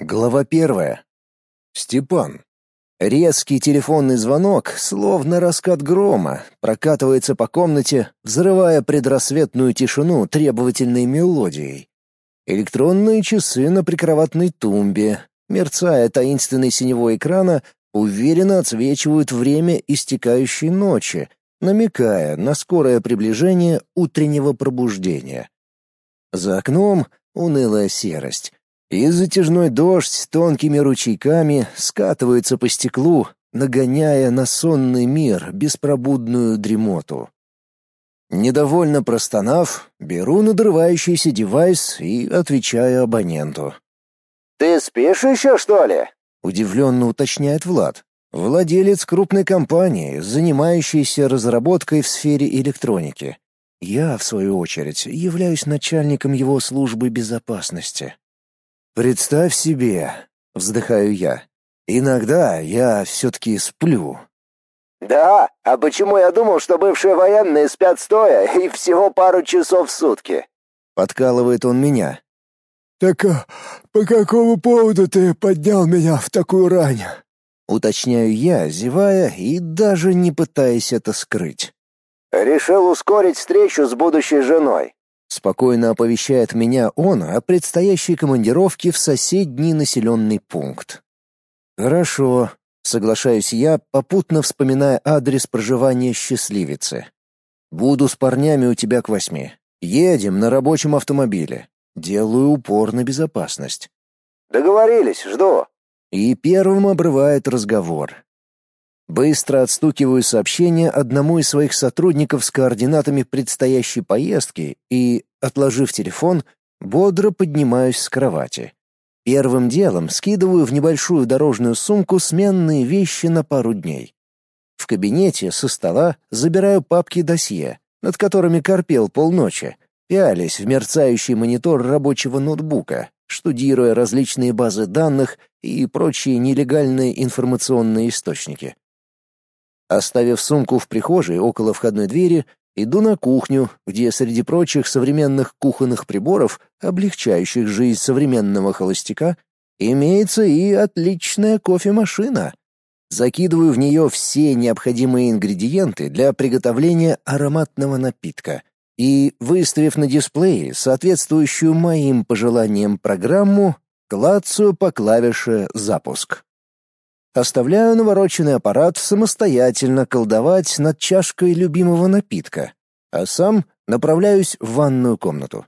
Глава первая. Степан. Резкий телефонный звонок, словно раскат грома, прокатывается по комнате, взрывая предрассветную тишину требовательной мелодией. Электронные часы на прикроватной тумбе, мерцая таинственной синевой экрана, уверенно отсвечивают время истекающей ночи, намекая на скорое приближение утреннего пробуждения. За окном унылая серость и затяжной дождь тонкими ручейками скатывается по стеклу, нагоняя на сонный мир беспробудную дремоту. Недовольно простонав, беру надрывающийся девайс и отвечаю абоненту. «Ты спишь еще, что ли?» — удивленно уточняет Влад, владелец крупной компании, занимающейся разработкой в сфере электроники. Я, в свою очередь, являюсь начальником его службы безопасности. «Представь себе», — вздыхаю я, — «иногда я все-таки сплю». «Да? А почему я думал, что бывшие военные спят стоя и всего пару часов в сутки?» Подкалывает он меня. «Так а, по какому поводу ты поднял меня в такую рань?» Уточняю я, зевая и даже не пытаясь это скрыть. «Решил ускорить встречу с будущей женой. Спокойно оповещает меня он о предстоящей командировке в соседний населенный пункт. Хорошо, соглашаюсь я, попутно вспоминая адрес проживания счастливицы. Буду с парнями у тебя к восьми. Едем на рабочем автомобиле. Делаю упор на безопасность. Договорились, жду. И первым обрывает разговор. Быстро отстукиваю сообщение одному из своих сотрудников с координатами предстоящей поездки и, отложив телефон, бодро поднимаюсь с кровати. Первым делом скидываю в небольшую дорожную сумку сменные вещи на пару дней. В кабинете со стола забираю папки досье, над которыми корпел полночи, пялись в мерцающий монитор рабочего ноутбука, штудируя различные базы данных и прочие нелегальные информационные источники. Оставив сумку в прихожей около входной двери, иду на кухню, где среди прочих современных кухонных приборов, облегчающих жизнь современного холостяка, имеется и отличная кофемашина. Закидываю в нее все необходимые ингредиенты для приготовления ароматного напитка и, выставив на дисплее соответствующую моим пожеланиям программу, клацаю по клавише «Запуск». Оставляю навороченный аппарат самостоятельно колдовать над чашкой любимого напитка, а сам направляюсь в ванную комнату.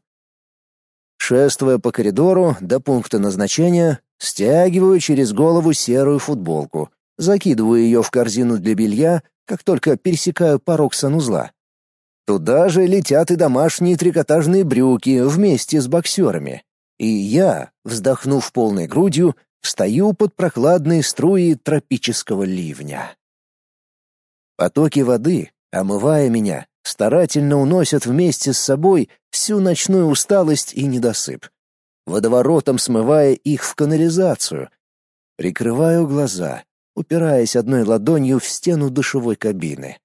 Шествуя по коридору до пункта назначения, стягиваю через голову серую футболку, закидываю ее в корзину для белья, как только пересекаю порог санузла. Туда же летят и домашние трикотажные брюки вместе с боксерами. И я, вздохнув полной грудью, Стою под прохладные струи тропического ливня. Потоки воды, омывая меня, старательно уносят вместе с собой всю ночную усталость и недосып, водоворотом смывая их в канализацию. Прикрываю глаза, упираясь одной ладонью в стену душевой кабины.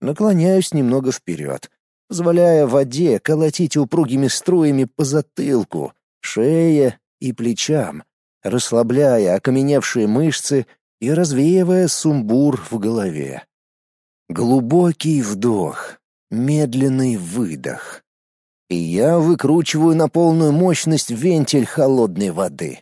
Наклоняюсь немного вперед, позволяя воде колотить упругими струями по затылку, шее и плечам, расслабляя окаменевшие мышцы и развеивая сумбур в голове. Глубокий вдох, медленный выдох. И я выкручиваю на полную мощность вентиль холодной воды.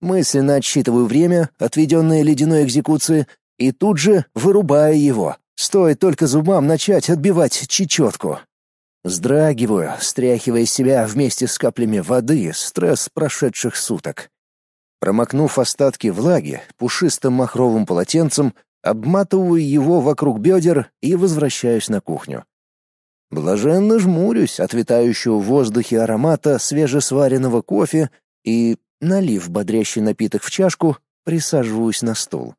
Мысленно отсчитываю время, отведенное ледяной экзекуции, и тут же вырубаю его. Стоит только зубам начать отбивать чечетку. Вздрагиваю, стряхивая себя вместе с каплями воды стресс прошедших суток. Промокнув остатки влаги пушистым махровым полотенцем, обматываю его вокруг бедер и возвращаюсь на кухню. Блаженно жмурюсь от витающего в воздухе аромата свежесваренного кофе и, налив бодрящий напиток в чашку, присаживаюсь на стул.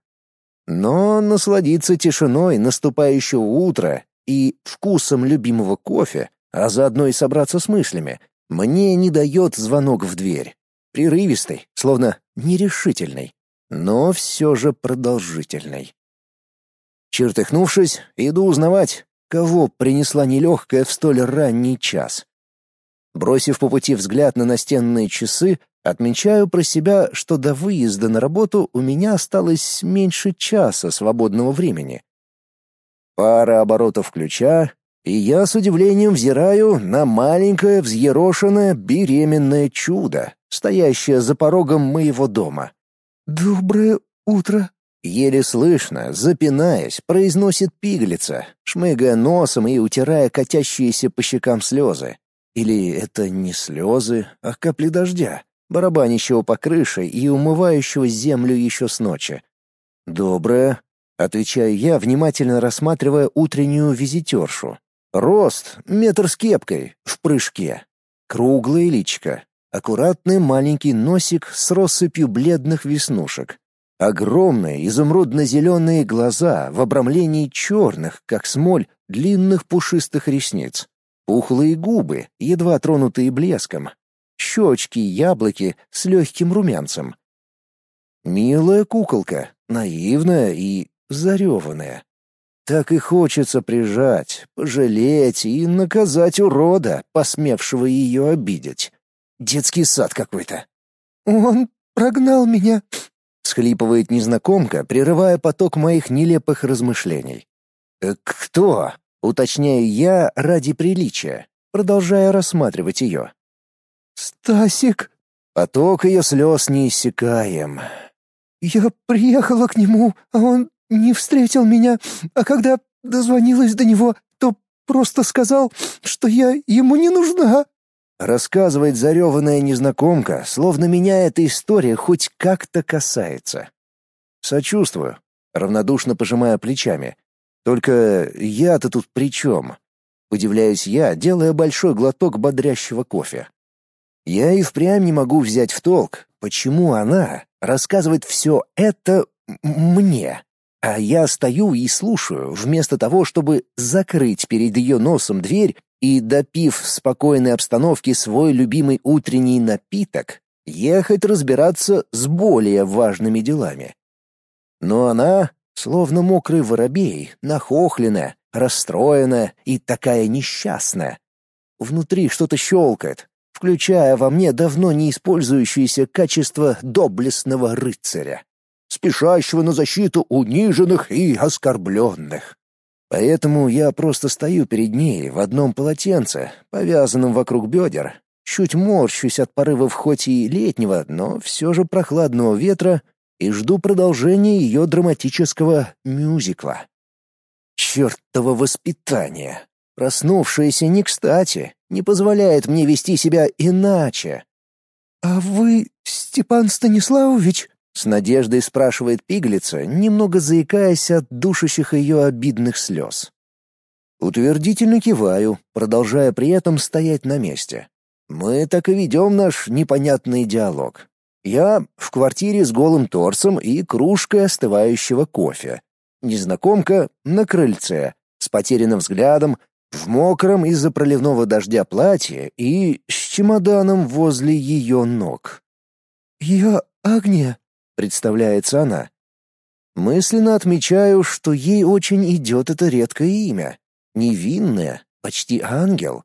Но насладиться тишиной наступающего утра и вкусом любимого кофе, а заодно и собраться с мыслями, мне не дает звонок в дверь прерывистый, словно нерешительный, но все же продолжительный. Чертыхнувшись, иду узнавать, кого принесла нелегкая в столь ранний час. Бросив по пути взгляд на настенные часы, Отмечаю про себя, что до выезда на работу у меня осталось меньше часа свободного времени. Пара оборотов ключа, и я с удивлением взираю на маленькое взъерошенное беременное чудо, стоящее за порогом моего дома. «Доброе утро», — еле слышно, запинаясь, произносит пиглица, шмыгая носом и утирая катящиеся по щекам слезы. Или это не слезы, а капли дождя, барабанящего по крыше и умывающего землю еще с ночи. «Доброе», — отвечаю я, внимательно рассматривая утреннюю визитершу. Рост — метр с кепкой, в прыжке. Круглое личико, аккуратный маленький носик с россыпью бледных веснушек. Огромные изумрудно-зеленые глаза в обрамлении черных, как смоль, длинных пушистых ресниц. Пухлые губы, едва тронутые блеском. Щечки, яблоки с легким румянцем. Милая куколка, наивная и зареванная. Так и хочется прижать, пожалеть и наказать урода, посмевшего ее обидеть. Детский сад какой-то. «Он прогнал меня», — схлипывает незнакомка, прерывая поток моих нелепых размышлений. «Э, «Кто?» Уточняю я ради приличия, продолжая рассматривать ее. «Стасик!» Поток ее слез неиссякаем. «Я приехала к нему, а он не встретил меня, а когда дозвонилась до него, то просто сказал, что я ему не нужна». Рассказывает зареванная незнакомка, словно меня эта история хоть как-то касается. Сочувствую, равнодушно пожимая плечами, только я-то тут при чем? Удивляюсь я, делая большой глоток бодрящего кофе. Я и впрямь не могу взять в толк, почему она рассказывает все это мне, а я стою и слушаю, вместо того, чтобы закрыть перед ее носом дверь и, допив в спокойной обстановке свой любимый утренний напиток, ехать разбираться с более важными делами. Но она Словно мокрый воробей, нахохленная, расстроенная и такая несчастная. Внутри что-то щелкает, включая во мне давно не использующееся качество доблестного рыцаря, спешащего на защиту униженных и оскорбленных. Поэтому я просто стою перед ней в одном полотенце, повязанном вокруг бедер, чуть морщусь от порывов хоть и летнего, но все же прохладного ветра и жду продолжения ее драматического мюзикла. Чёртово воспитание, проснувшееся не кстати, не позволяет мне вести себя иначе. «А вы Степан Станиславович?» — с надеждой спрашивает пиглица, немного заикаясь от душащих ее обидных слез. Утвердительно киваю, продолжая при этом стоять на месте. Мы так и ведем наш непонятный диалог. Я в квартире с голым торсом и кружкой остывающего кофе. Незнакомка на крыльце, с потерянным взглядом, в мокром из-за проливного дождя платье и с чемоданом возле ее ног. «Я Агния», — представляется она. Мысленно отмечаю, что ей очень идет это редкое имя. Невинное, почти ангел.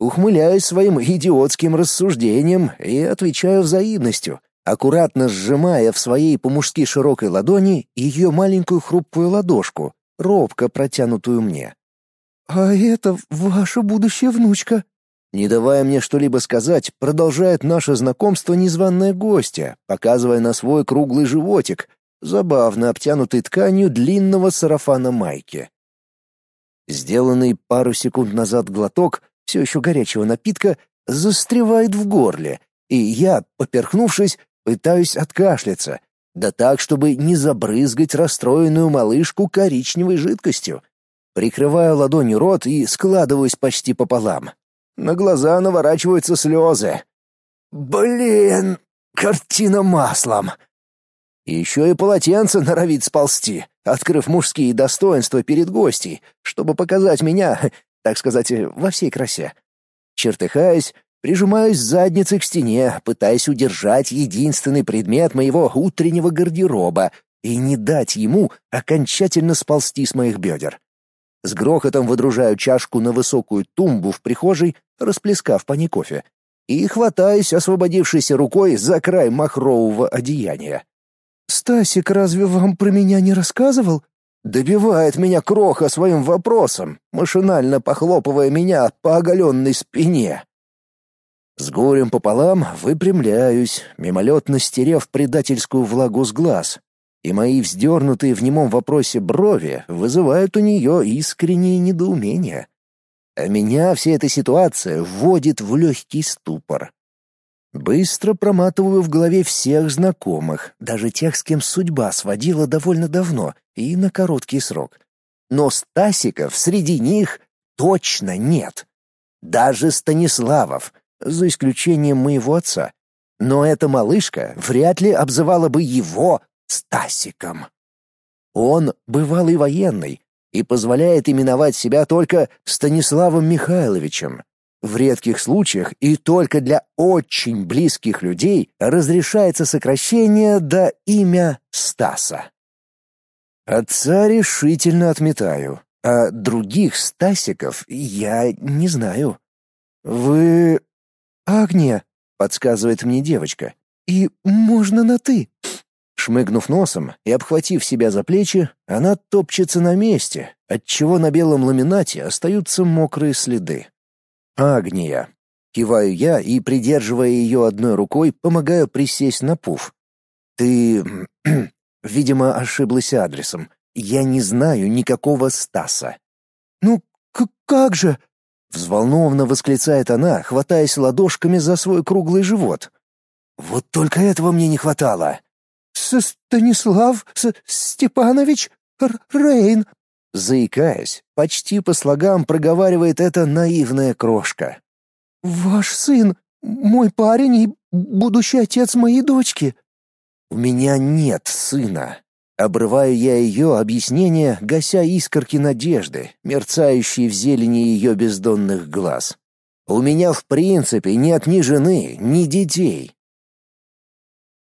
Ухмыляюсь своим идиотским рассуждением и отвечаю взаимностью, аккуратно сжимая в своей по-мужски широкой ладони ее маленькую хрупкую ладошку, робко протянутую мне. «А это ваша будущая внучка?» Не давая мне что-либо сказать, продолжает наше знакомство незваная гостья, показывая на свой круглый животик, забавно обтянутый тканью длинного сарафана майки. Сделанный пару секунд назад глоток все еще горячего напитка застревает в горле, и я, поперхнувшись, Пытаюсь откашляться, да так, чтобы не забрызгать расстроенную малышку коричневой жидкостью. Прикрываю ладонью рот и складываюсь почти пополам. На глаза наворачиваются слезы. Блин, картина маслом. Еще и полотенце норовит сползти, открыв мужские достоинства перед гостей, чтобы показать меня, так сказать, во всей красе. Чертыхаясь, Прижимаюсь задницей к стене, пытаясь удержать единственный предмет моего утреннего гардероба и не дать ему окончательно сползти с моих бедер. С грохотом выдружаю чашку на высокую тумбу в прихожей, расплескав по ней кофе. и хватаюсь освободившейся рукой за край махрового одеяния. «Стасик разве вам про меня не рассказывал?» Добивает меня Кроха своим вопросом, машинально похлопывая меня по оголенной спине. С горем пополам выпрямляюсь, мимолетно стерев предательскую влагу с глаз, и мои вздернутые в немом вопросе брови вызывают у нее искреннее недоумение. А меня вся эта ситуация вводит в легкий ступор. Быстро проматываю в голове всех знакомых, даже тех, с кем судьба сводила довольно давно и на короткий срок. Но Стасиков среди них точно нет. Даже Станиславов, за исключением моего отца. Но эта малышка вряд ли обзывала бы его Стасиком. Он бывалый военный и позволяет именовать себя только Станиславом Михайловичем, в редких случаях и только для очень близких людей разрешается сокращение до имя Стаса. Отца решительно отметаю, а других Стасиков я не знаю. Вы Агния, подсказывает мне девочка. И можно на ты. Шмыгнув носом и обхватив себя за плечи, она топчется на месте, отчего на белом ламинате остаются мокрые следы. Агния. Киваю я и, придерживая ее одной рукой, помогаю присесть на пуф. Ты, видимо, ошиблась адресом. Я не знаю никакого Стаса. Ну, как же? Взволнованно восклицает она, хватаясь ладошками за свой круглый живот. Вот только этого мне не хватало. С Станислав С Степанович Р Рейн, Заикаясь, почти по слогам проговаривает эта наивная крошка. «Ваш сын, мой парень и будущий отец моей дочки». «У меня нет сына». Обрываю я ее объяснение, гася искорки надежды, мерцающие в зелени ее бездонных глаз. «У меня в принципе нет ни жены, ни детей.